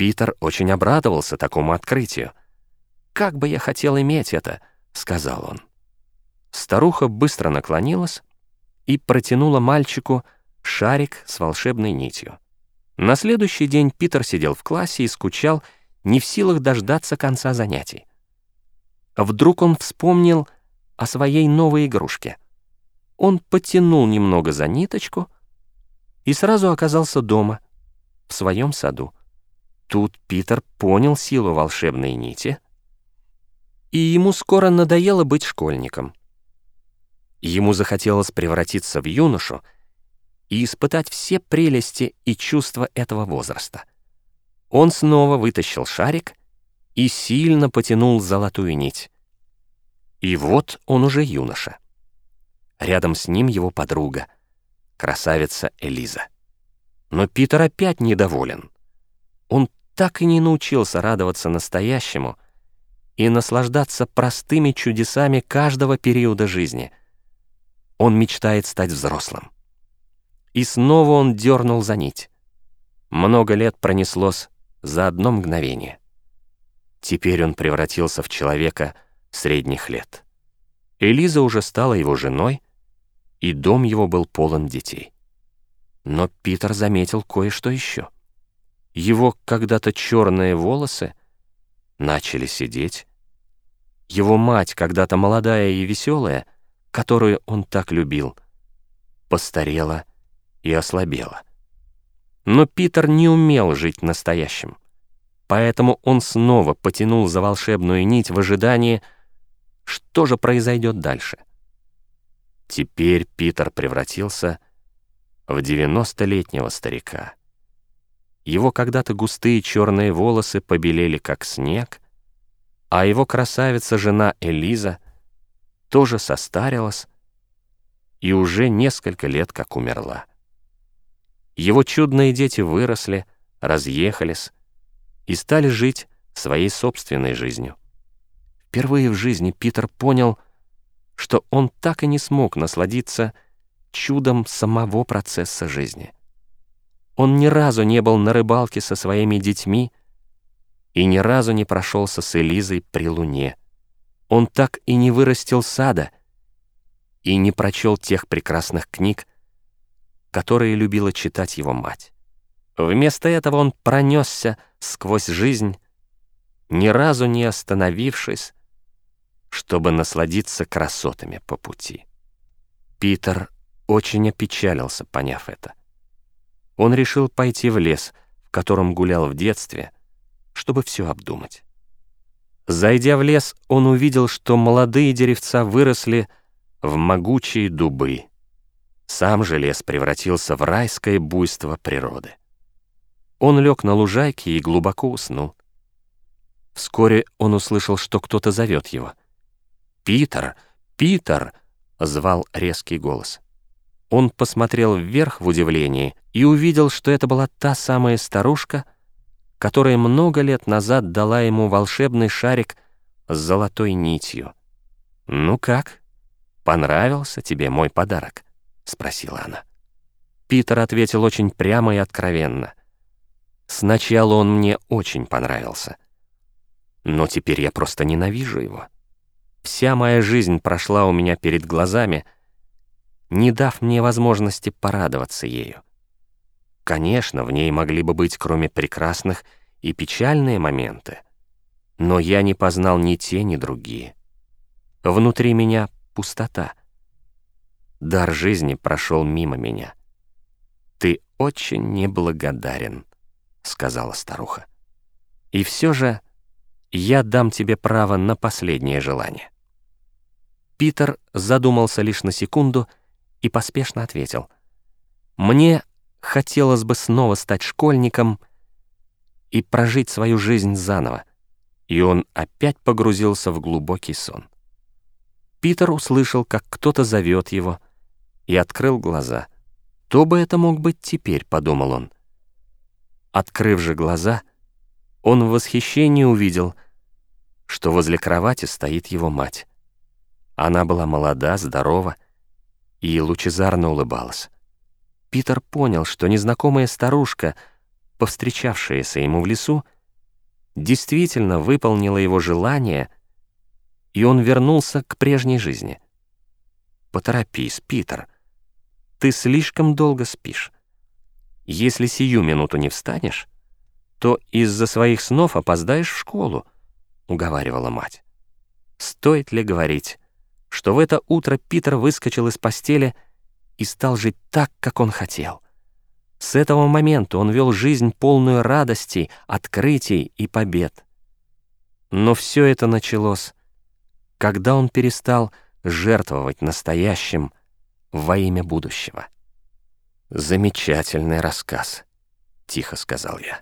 Питер очень обрадовался такому открытию. «Как бы я хотел иметь это», — сказал он. Старуха быстро наклонилась и протянула мальчику шарик с волшебной нитью. На следующий день Питер сидел в классе и скучал, не в силах дождаться конца занятий. Вдруг он вспомнил о своей новой игрушке. Он потянул немного за ниточку и сразу оказался дома, в своем саду. Тут Питер понял силу волшебной нити, и ему скоро надоело быть школьником. Ему захотелось превратиться в юношу и испытать все прелести и чувства этого возраста. Он снова вытащил шарик и сильно потянул золотую нить. И вот он уже юноша. Рядом с ним его подруга, красавица Элиза. Но Питер опять недоволен. Он так и не научился радоваться настоящему и наслаждаться простыми чудесами каждого периода жизни — он мечтает стать взрослым. И снова он дернул за нить. Много лет пронеслось за одно мгновение. Теперь он превратился в человека средних лет. Элиза уже стала его женой, и дом его был полон детей. Но Питер заметил кое-что еще. Его когда-то черные волосы начали сидеть. Его мать, когда-то молодая и веселая, — которую он так любил, постарела и ослабела. Но Питер не умел жить настоящим, поэтому он снова потянул за волшебную нить в ожидании, что же произойдет дальше. Теперь Питер превратился в 90-летнего старика. Его когда-то густые черные волосы побелели, как снег, а его красавица-жена Элиза — тоже состарилась и уже несколько лет как умерла. Его чудные дети выросли, разъехались и стали жить своей собственной жизнью. Впервые в жизни Питер понял, что он так и не смог насладиться чудом самого процесса жизни. Он ни разу не был на рыбалке со своими детьми и ни разу не прошелся с Элизой при луне — он так и не вырастил сада и не прочел тех прекрасных книг, которые любила читать его мать. Вместо этого он пронесся сквозь жизнь, ни разу не остановившись, чтобы насладиться красотами по пути. Питер очень опечалился, поняв это. Он решил пойти в лес, в котором гулял в детстве, чтобы все обдумать. Зайдя в лес, он увидел, что молодые деревца выросли в могучие дубы. Сам же лес превратился в райское буйство природы. Он лег на лужайке и глубоко уснул. Вскоре он услышал, что кто-то зовет его. «Питер! Питер!» — звал резкий голос. Он посмотрел вверх в удивлении и увидел, что это была та самая старушка — которая много лет назад дала ему волшебный шарик с золотой нитью. «Ну как? Понравился тебе мой подарок?» — спросила она. Питер ответил очень прямо и откровенно. «Сначала он мне очень понравился, но теперь я просто ненавижу его. Вся моя жизнь прошла у меня перед глазами, не дав мне возможности порадоваться ею. Конечно, в ней могли бы быть, кроме прекрасных, и печальные моменты, но я не познал ни те, ни другие. Внутри меня пустота. Дар жизни прошел мимо меня. «Ты очень неблагодарен», — сказала старуха. «И все же я дам тебе право на последнее желание». Питер задумался лишь на секунду и поспешно ответил. «Мне хотелось бы снова стать школьником и прожить свою жизнь заново, и он опять погрузился в глубокий сон. Питер услышал, как кто-то зовет его, и открыл глаза. «Кто бы это мог быть теперь?» — подумал он. Открыв же глаза, он в восхищении увидел, что возле кровати стоит его мать. Она была молода, здорова и лучезарно улыбалась. Питер понял, что незнакомая старушка повстречавшаяся ему в лесу, действительно выполнила его желание, и он вернулся к прежней жизни. «Поторопись, Питер. Ты слишком долго спишь. Если сию минуту не встанешь, то из-за своих снов опоздаешь в школу», — уговаривала мать. Стоит ли говорить, что в это утро Питер выскочил из постели и стал жить так, как он хотел — с этого момента он вел жизнь полную радостей, открытий и побед. Но все это началось, когда он перестал жертвовать настоящим во имя будущего. «Замечательный рассказ», — тихо сказал я.